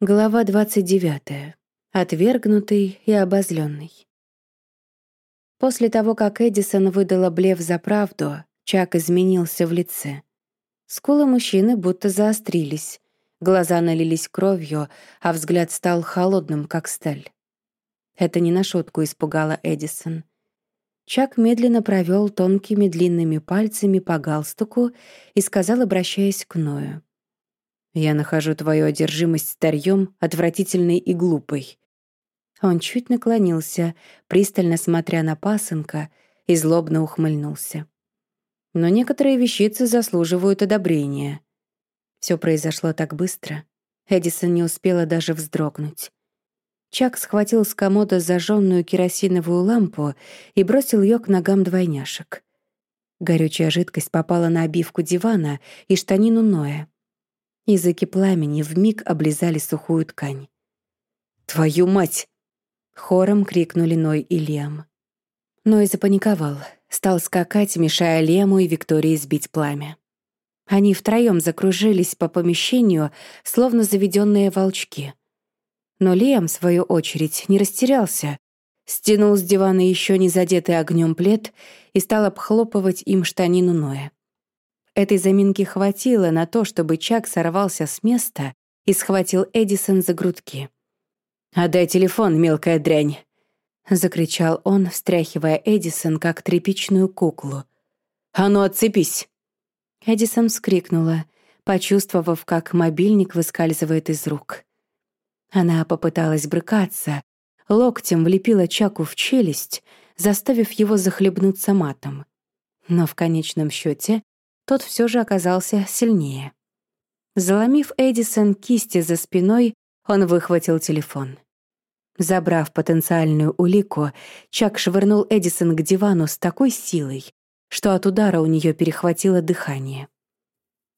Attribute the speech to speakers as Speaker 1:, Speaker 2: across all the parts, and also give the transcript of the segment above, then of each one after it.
Speaker 1: Глава 29. Отвергнутый и обозленный. После того, как Эдисон выдала блеф за правду, Чак изменился в лице. Скулы мужчины будто заострились, глаза налились кровью, а взгляд стал холодным, как сталь. Это не на шутку испугало Эдисон. Чак медленно провел тонкими длинными пальцами по галстуку и сказал, обращаясь к Ною. Я нахожу твою одержимость старьем отвратительной и глупой. Он чуть наклонился, пристально смотря на пасынка, и злобно ухмыльнулся. Но некоторые вещицы заслуживают одобрения. Все произошло так быстро. Эдисон не успела даже вздрогнуть. Чак схватил с комода зажженную керосиновую лампу и бросил ее к ногам двойняшек. Горючая жидкость попала на обивку дивана и штанину Ноя. Языки пламени вмиг облизали сухую ткань. «Твою мать!» — хором крикнули Ной и Лем. Ной запаниковал, стал скакать, мешая Лему и Виктории сбить пламя. Они втроем закружились по помещению, словно заведенные волчки. Но Лем, в свою очередь, не растерялся, стянул с дивана еще не задетый огнем плед и стал обхлопывать им штанину Ноя. Этой заминки хватило на то, чтобы Чак сорвался с места и схватил Эдисон за грудки. «Отдай телефон, мелкая дрянь!» — закричал он, встряхивая Эдисон, как тряпичную куклу. «А ну, отцепись!» Эдисон вскрикнула, почувствовав, как мобильник выскальзывает из рук. Она попыталась брыкаться, локтем влепила Чаку в челюсть, заставив его захлебнуться матом. Но в конечном счете тот все же оказался сильнее. Заломив Эдисон кисти за спиной, он выхватил телефон. Забрав потенциальную улику, Чак швырнул Эдисон к дивану с такой силой, что от удара у нее перехватило дыхание.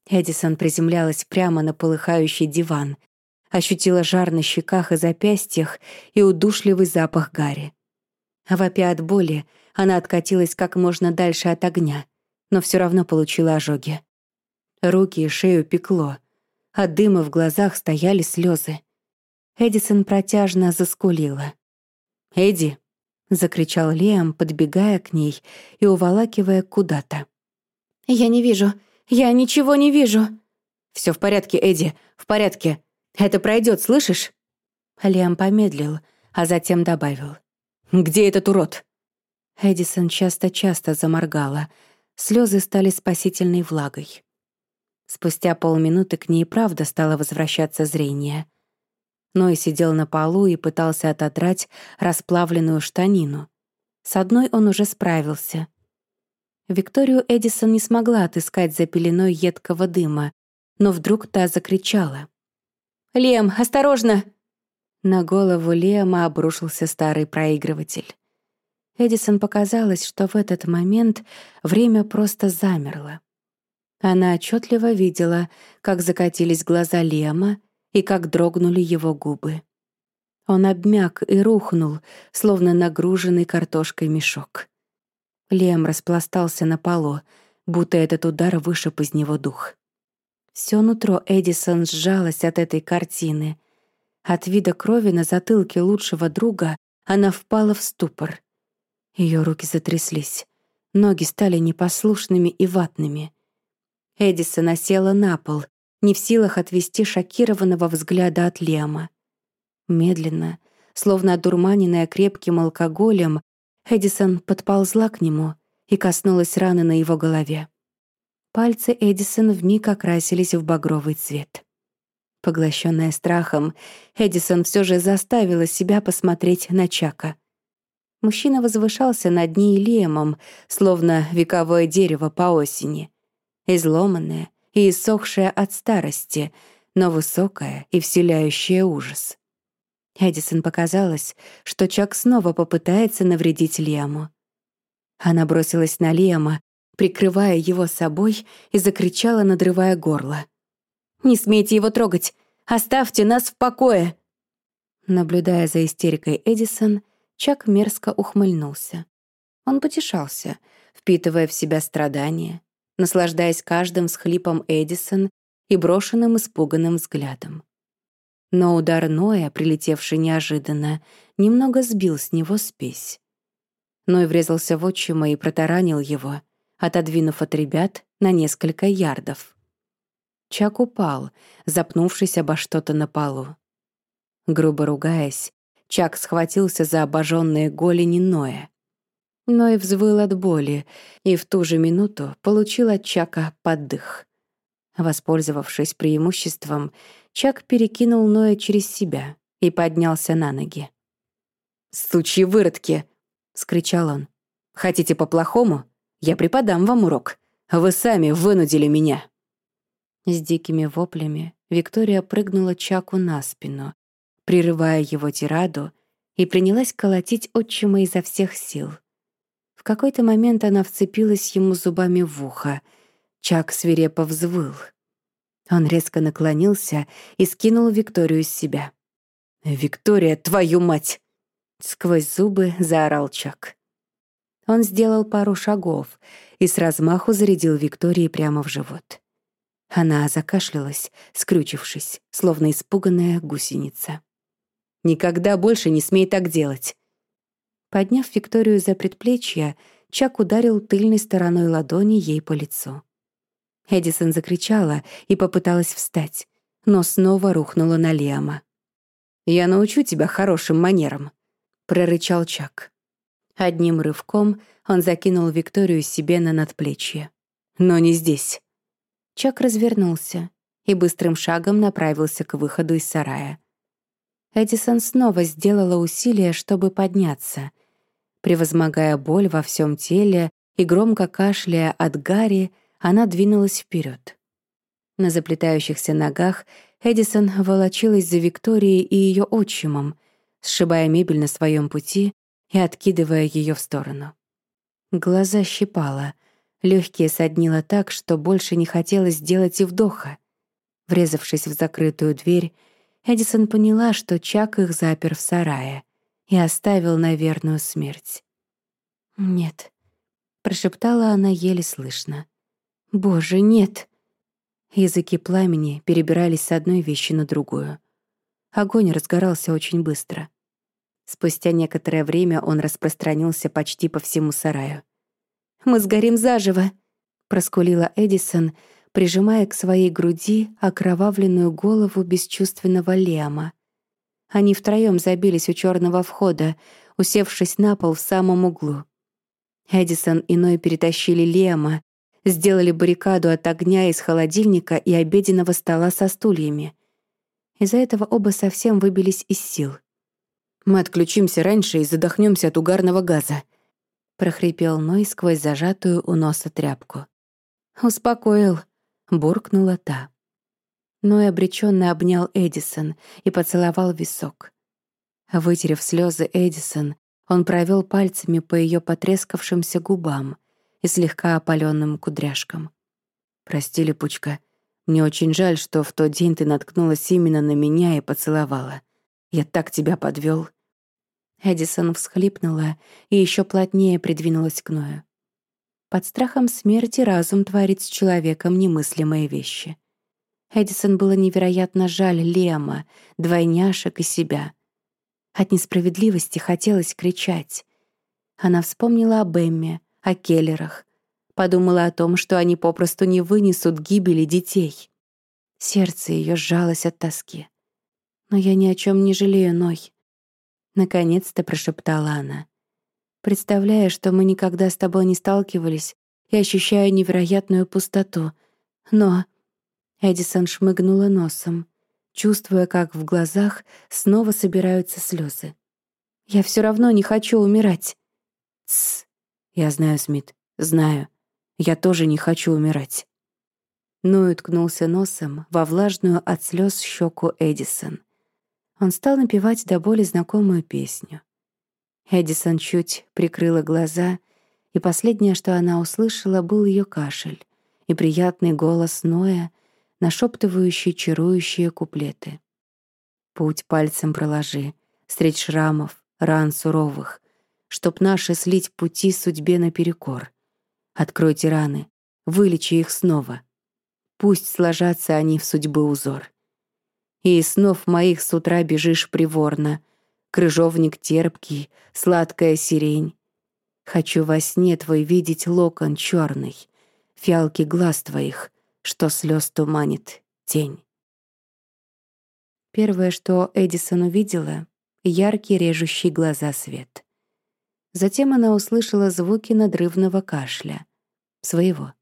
Speaker 1: Эдисон приземлялась прямо на полыхающий диван, ощутила жар на щеках и запястьях и удушливый запах гари. Вопя от боли, она откатилась как можно дальше от огня — но все равно получила ожоги. Руки и шею пекло. От дыма в глазах стояли слезы. Эдисон протяжно заскулила. «Эдди!» — закричал Лиам, подбегая к ней и уволакивая куда-то.
Speaker 2: «Я не вижу! Я ничего не вижу!»
Speaker 1: Все в порядке, Эдди, в порядке. Это пройдет, слышишь?» Лиам помедлил, а затем добавил. «Где этот урод?» Эдисон часто-часто заморгала, Слезы стали спасительной влагой. Спустя полминуты к ней правда стало возвращаться зрение. Ной сидел на полу и пытался отодрать расплавленную штанину. С одной он уже справился. Викторию Эдисон не смогла отыскать за пеленой едкого дыма, но вдруг та закричала.
Speaker 2: «Лем, осторожно!»
Speaker 1: На голову Лема обрушился старый проигрыватель. Эдисон показалось, что в этот момент время просто замерло. Она отчетливо видела, как закатились глаза Лема и как дрогнули его губы. Он обмяк и рухнул, словно нагруженный картошкой мешок. Лем распластался на полу, будто этот удар вышиб из него дух. Всё нутро Эдисон сжалось от этой картины. От вида крови на затылке лучшего друга она впала в ступор — ее руки затряслись. Ноги стали непослушными и ватными. Эдисон осела на пол, не в силах отвести шокированного взгляда от Лема. Медленно, словно одурманенная крепким алкоголем, Эдисон подползла к нему и коснулась раны на его голове. Пальцы Эдисон вмиг окрасились в багровый цвет. Поглощенная страхом, Эдисон все же заставила себя посмотреть на Чака — Мужчина возвышался над ней лемом, словно вековое дерево по осени. Изломанное и иссохшее от старости, но высокое и вселяющее ужас. Эдисон показалось, что Чак снова попытается навредить Лему. Она бросилась на Лема, прикрывая его собой, и закричала, надрывая горло. «Не смейте его трогать! Оставьте нас в покое!» Наблюдая за истерикой Эдисон, Чак мерзко ухмыльнулся. Он потешался, впитывая в себя страдания, наслаждаясь каждым схлипом Эдисон и брошенным испуганным взглядом. Но удар Ноя, прилетевший неожиданно, немного сбил с него спесь. Ной врезался в отчима и протаранил его, отодвинув от ребят на несколько ярдов. Чак упал, запнувшись обо что-то на полу. Грубо ругаясь, Чак схватился за обожженные голени Ноя. Ной взвыл от боли и в ту же минуту получил от Чака поддых. Воспользовавшись преимуществом, Чак перекинул Ноя через себя и поднялся на ноги. «Сучьи выродки!» — скричал он. «Хотите по-плохому? Я преподам вам урок. Вы сами вынудили меня». С дикими воплями Виктория прыгнула Чаку на спину, прерывая его тираду, и принялась колотить отчима изо всех сил. В какой-то момент она вцепилась ему зубами в ухо. Чак свирепо взвыл. Он резко наклонился и скинул Викторию с себя. «Виктория, твою мать!» Сквозь зубы заорал Чак. Он сделал пару шагов и с размаху зарядил Виктории прямо в живот. Она закашлялась, скрючившись, словно испуганная гусеница. «Никогда больше не смей так делать!» Подняв Викторию за предплечье, Чак ударил тыльной стороной ладони ей по лицу. Эдисон закричала и попыталась встать, но снова рухнула на Лиама. «Я научу тебя хорошим манерам», — прорычал Чак. Одним рывком он закинул Викторию себе на надплечье. «Но не здесь». Чак развернулся и быстрым шагом направился к выходу из сарая. Эдисон снова сделала усилие, чтобы подняться. Превозмогая боль во всем теле и громко кашляя от Гарри, она двинулась вперед. На заплетающихся ногах Эдисон волочилась за Викторией и ее отчимом, сшибая мебель на своем пути и откидывая ее в сторону. Глаза щипала, легкие соднило так, что больше не хотелось делать и вдоха. Врезавшись в закрытую дверь, Эдисон поняла, что Чак их запер в сарае и оставил на верную смерть. «Нет», — прошептала она еле слышно. «Боже, нет!» Языки пламени перебирались с одной вещи на другую. Огонь разгорался очень быстро. Спустя некоторое время он распространился почти по всему сараю. «Мы сгорим заживо!» — проскулила Эдисон, прижимая к своей груди окровавленную голову бесчувственного Лема. Они втроём забились у черного входа, усевшись на пол в самом углу. Эдисон и Ной перетащили Лема, сделали баррикаду от огня из холодильника и обеденного стола со стульями. Из-за этого оба совсем выбились из сил — мы отключимся раньше и задохнемся от угарного газа», — прохрипел Ной сквозь зажатую у носа тряпку. «Успокоил», — буркнула та. Ной обреченно обнял Эдисон и поцеловал висок. Вытерев слезы Эдисон, он провел пальцами по ее потрескавшимся губам и слегка опаленным кудряшкам. «Прости, Липучка, мне очень жаль, что в тот день ты наткнулась именно на меня и поцеловала. Я так тебя подвел. Эдисон всхлипнула и еще плотнее придвинулась к Ною. Под страхом смерти разум творит с человеком немыслимые вещи. Эдисон было невероятно жаль Лема, двойняшек и себя. От несправедливости хотелось кричать. Она вспомнила об Эмме, о Келлерах, подумала о том, что они попросту не вынесут гибели детей. Сердце ее сжалось от тоски. «Но я ни о чем не жалею, Ной. Наконец-то прошептала она. Представляя, что мы никогда с тобой не сталкивались, и ощущаю невероятную пустоту. Но... Эдисон шмыгнула носом, чувствуя, как в глазах снова собираются слезы. «Я все равно не хочу умирать». «Тсс. Я знаю, Смит, знаю. Я тоже не хочу умирать». Ной уткнулся носом во влажную от слез щеку Эдисон. Он стал напевать до боли знакомую песню. Эдисон чуть прикрыла глаза, и последнее, что она услышала, был ее кашель и приятный голос Ноя, нашептывающий чарующие куплеты. «Путь пальцем проложи, средь шрамов, ран суровых, чтоб наши слить пути судьбе наперекор. Откройте раны, вылечи их снова. Пусть сложатся они в судьбы узор и из снов моих с утра бежишь приворно. Крыжовник терпкий, сладкая сирень. Хочу во сне твой видеть локон черный, фиалки глаз твоих, что слез туманит тень. Первое, что Эдисон увидела — яркий режущий глаза свет. Затем она услышала звуки надрывного кашля. Своего.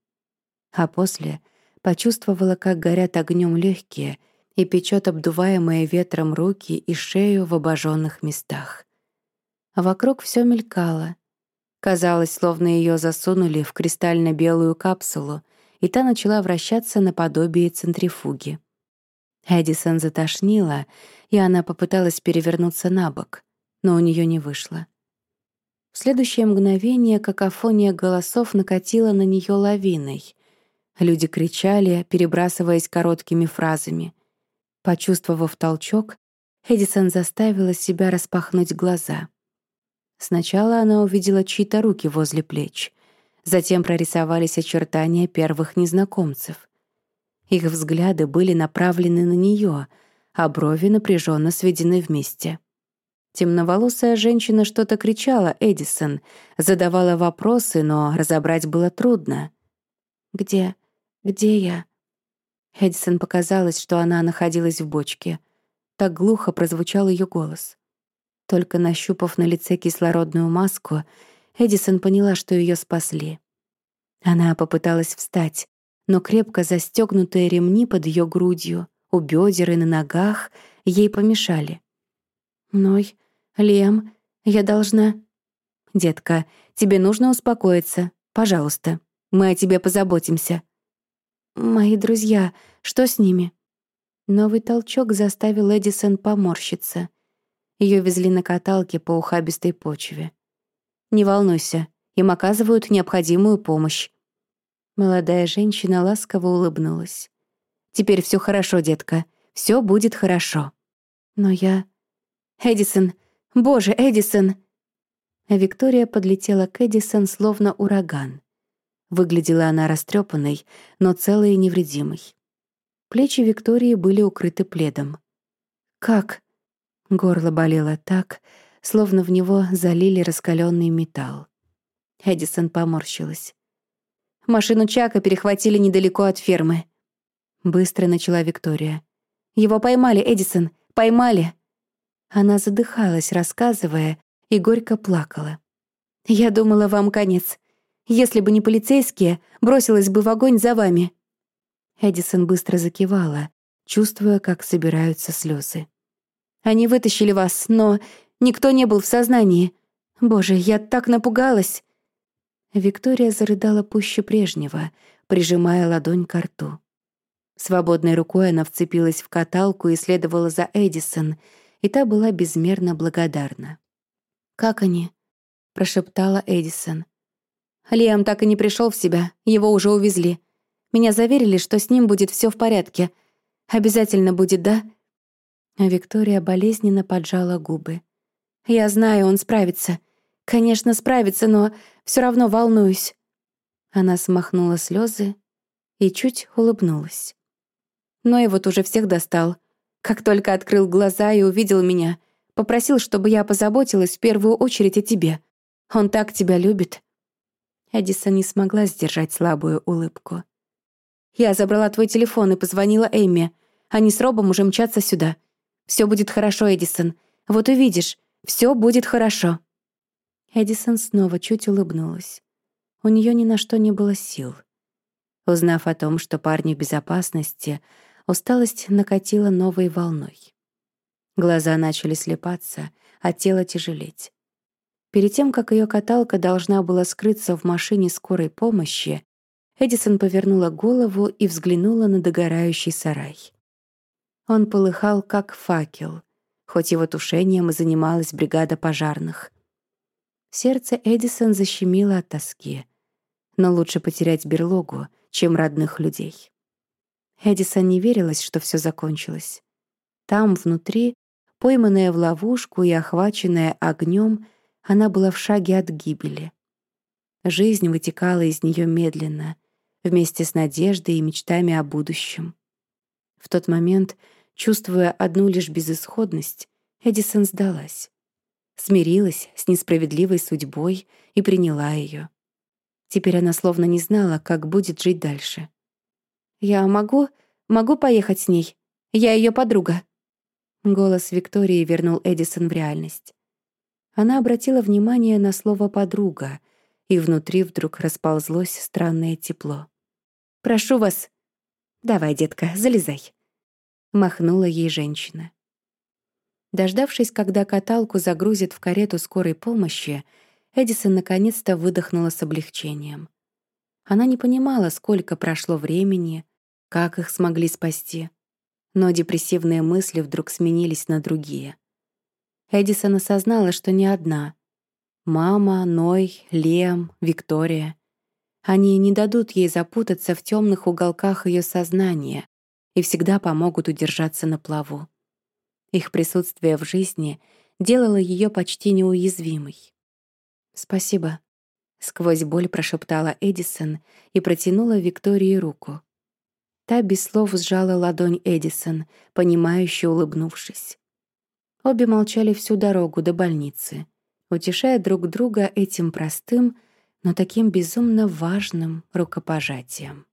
Speaker 1: А после почувствовала, как горят огнем легкие и печет обдуваемые ветром руки и шею в обожженных местах. Вокруг все мелькало. Казалось, словно ее засунули в кристально-белую капсулу, и та начала вращаться наподобие центрифуги. Эдисон затошнила, и она попыталась перевернуться на бок, но у нее не вышло. В следующее мгновение какофония голосов накатила на нее лавиной. Люди кричали, перебрасываясь короткими фразами. Почувствовав толчок, Эдисон заставила себя распахнуть глаза. Сначала она увидела чьи-то руки возле плеч. Затем прорисовались очертания первых незнакомцев. Их взгляды были направлены на нее, а брови напряженно сведены вместе. Темноволосая женщина что-то кричала Эдисон, задавала вопросы, но разобрать было трудно. «Где? Где я?» Эдисон показалось, что она находилась в бочке. Так глухо прозвучал ее голос. Только нащупав на лице кислородную маску, Эдисон поняла, что ее спасли. Она попыталась встать, но крепко застегнутые ремни под ее грудью, у бедер и на ногах ей помешали. «Ной, «Лем, я должна...» «Детка, тебе нужно успокоиться. Пожалуйста, мы о тебе позаботимся». «Мои друзья, что с ними?» Новый толчок заставил Эдисон поморщиться. Ее везли на каталке по ухабистой почве. «Не волнуйся, им оказывают необходимую помощь». Молодая женщина ласково улыбнулась. «Теперь все хорошо, детка, все будет хорошо». «Но я...» «Эдисон, «Боже, Эдисон!» Виктория подлетела к Эдисон словно ураган. Выглядела она растрепанной, но целой и невредимой. Плечи Виктории были укрыты пледом. «Как?» Горло болело так, словно в него залили раскаленный металл. Эдисон поморщилась. «Машину Чака перехватили недалеко от фермы». Быстро начала Виктория. «Его поймали, Эдисон, поймали!» Она задыхалась, рассказывая, и горько плакала. «Я думала, вам конец. Если бы не полицейские, бросилась бы в огонь за вами». Эдисон быстро закивала, чувствуя, как собираются слезы. «Они вытащили вас, но никто не был в сознании. Боже, я так напугалась!» Виктория зарыдала пуще прежнего, прижимая ладонь к рту. Свободной рукой она вцепилась в каталку и следовала за Эдисон — и та была безмерно благодарна. «Как они?» — прошептала Эдисон. «Лиам так и не пришел в себя, его уже увезли. Меня заверили, что с ним будет все в порядке. Обязательно будет, да?» А Виктория болезненно поджала губы. «Я знаю, он справится. Конечно, справится, но все равно волнуюсь». Она смахнула слезы и чуть улыбнулась. Но и вот уже всех достал. Как только открыл глаза и увидел меня, попросил, чтобы я позаботилась в первую очередь о тебе. Он так тебя любит». Эдисон не смогла сдержать слабую улыбку. «Я забрала твой телефон и позвонила Эмме. Они с Робом уже мчатся сюда. Все будет хорошо, Эдисон. Вот увидишь, все будет хорошо». Эдисон снова чуть улыбнулась. У нее ни на что не было сил. Узнав о том, что парни в безопасности, Усталость накатила новой волной. Глаза начали слепаться, а тело тяжелеть. Перед тем, как ее каталка должна была скрыться в машине скорой помощи, Эдисон повернула голову и взглянула на догорающий сарай. Он полыхал, как факел, хоть его тушением и занималась бригада пожарных. Сердце Эдисон защемило от тоски, но лучше потерять берлогу, чем родных людей. Эдисон не верилось, что все закончилось. Там, внутри, пойманная в ловушку и охваченная огнем, она была в шаге от гибели. Жизнь вытекала из нее медленно, вместе с надеждой и мечтами о будущем. В тот момент Чувствуя одну лишь безысходность, Эдисон сдалась. Смирилась с несправедливой судьбой и приняла ее. Теперь она словно не знала, как будет жить дальше.
Speaker 2: «Я могу... могу поехать с ней? Я ее подруга».
Speaker 1: Голос Виктории вернул Эдисон в реальность. Она обратила внимание на слово «подруга», и внутри вдруг расползлось странное тепло.
Speaker 2: «Прошу вас».
Speaker 1: «Давай, детка, залезай», — махнула ей женщина. Дождавшись, когда каталку загрузят в карету скорой помощи, Эдисон наконец-то выдохнула с облегчением. Она не понимала, сколько прошло времени, как их смогли спасти, но депрессивные мысли вдруг сменились на другие. Эдисон осознала, что не одна. Мама, Ной, Лем, Виктория. Они не дадут ей запутаться в темных уголках ее сознания и всегда помогут удержаться на плаву. Их присутствие в жизни делало ее почти неуязвимой. «Спасибо», — сквозь боль прошептала Эдисон и протянула Виктории руку. Та без слов сжала ладонь Эдисон, понимающе улыбнувшись. Обе молчали всю дорогу до больницы, утешая друг друга этим простым, но таким безумно важным рукопожатием.